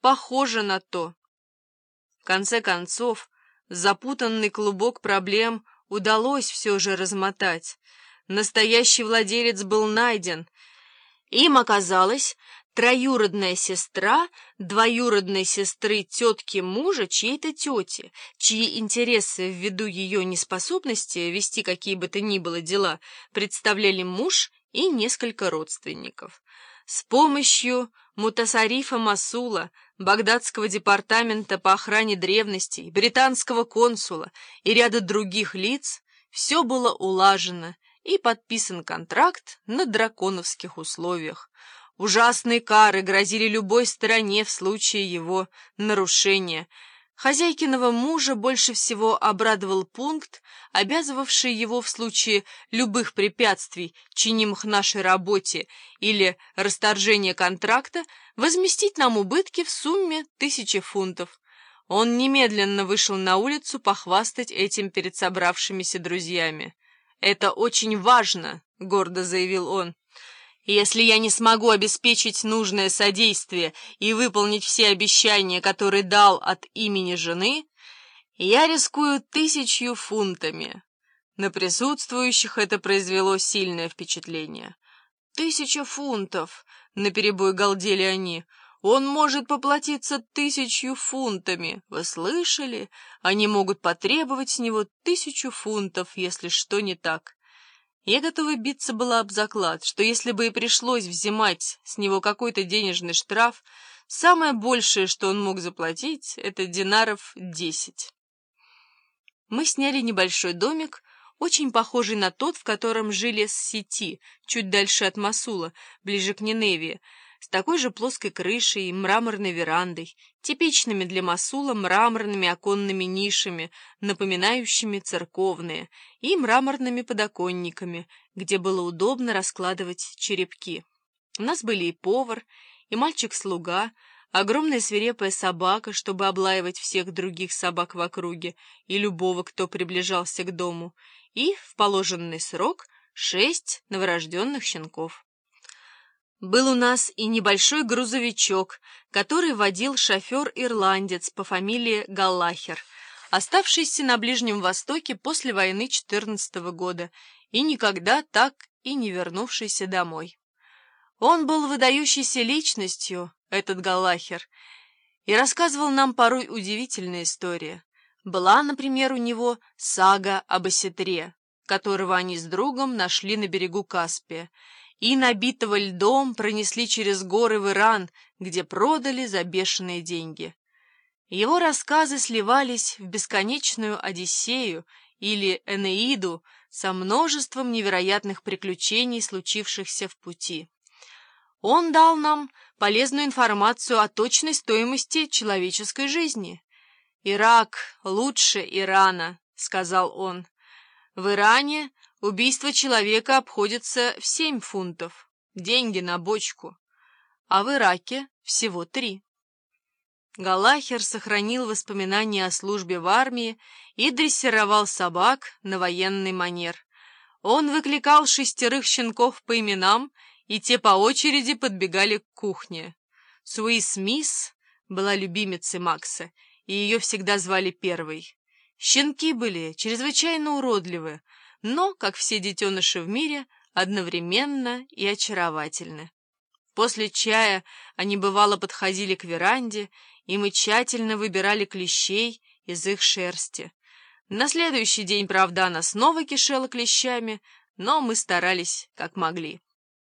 Похоже на то. В конце концов, запутанный клубок проблем удалось все же размотать. Настоящий владелец был найден. Им оказалась троюродная сестра двоюродной сестры тетки мужа чьей-то тети, чьи интересы ввиду ее неспособности вести какие бы то ни было дела представляли муж и несколько родственников. С помощью Мутасарифа Масула, Багдадского департамента по охране древностей, британского консула и ряда других лиц все было улажено и подписан контракт на драконовских условиях. Ужасные кары грозили любой стороне в случае его нарушения – Хозяйкиного мужа больше всего обрадовал пункт, обязывавший его в случае любых препятствий, чинимых нашей работе или расторжения контракта, возместить нам убытки в сумме тысячи фунтов. Он немедленно вышел на улицу похвастать этим перед собравшимися друзьями. «Это очень важно», — гордо заявил он. Если я не смогу обеспечить нужное содействие и выполнить все обещания, которые дал от имени жены, я рискую тысячью фунтами. На присутствующих это произвело сильное впечатление. «Тысяча фунтов!» — наперебой галдели они. «Он может поплатиться тысячью фунтами! Вы слышали? Они могут потребовать с него тысячу фунтов, если что не так». Я готова биться была об заклад, что если бы и пришлось взимать с него какой-то денежный штраф, самое большее, что он мог заплатить, это динаров десять. Мы сняли небольшой домик, очень похожий на тот, в котором жили с сети, чуть дальше от Масула, ближе к Ниневии, с такой же плоской крышей и мраморной верандой, типичными для Масула мраморными оконными нишами, напоминающими церковные, и мраморными подоконниками, где было удобно раскладывать черепки. У нас были и повар, и мальчик-слуга, огромная свирепая собака, чтобы облаивать всех других собак в округе и любого, кто приближался к дому, и, в положенный срок, шесть новорожденных щенков. Был у нас и небольшой грузовичок, который водил шофер-ирландец по фамилии Галлахер, оставшийся на Ближнем Востоке после войны 14 -го года и никогда так и не вернувшийся домой. Он был выдающейся личностью, этот Галлахер, и рассказывал нам порой удивительные истории. Была, например, у него сага об осетре, которого они с другом нашли на берегу Каспия, и набитого льдом пронесли через горы в Иран, где продали за бешеные деньги. Его рассказы сливались в бесконечную Одиссею или Энеиду со множеством невероятных приключений, случившихся в пути. Он дал нам полезную информацию о точной стоимости человеческой жизни. «Ирак лучше Ирана», — сказал он. «В Иране Убийство человека обходится в семь фунтов, деньги на бочку, а в Ираке всего три. Галахер сохранил воспоминания о службе в армии и дрессировал собак на военный манер. Он выкликал шестерых щенков по именам, и те по очереди подбегали к кухне. Суис Мисс была любимицей Макса, и ее всегда звали первой. Щенки были чрезвычайно уродливы, но, как все детеныши в мире, одновременно и очаровательны. После чая они бывало подходили к веранде, и мы тщательно выбирали клещей из их шерсти. На следующий день, правда, она снова кишела клещами, но мы старались как могли.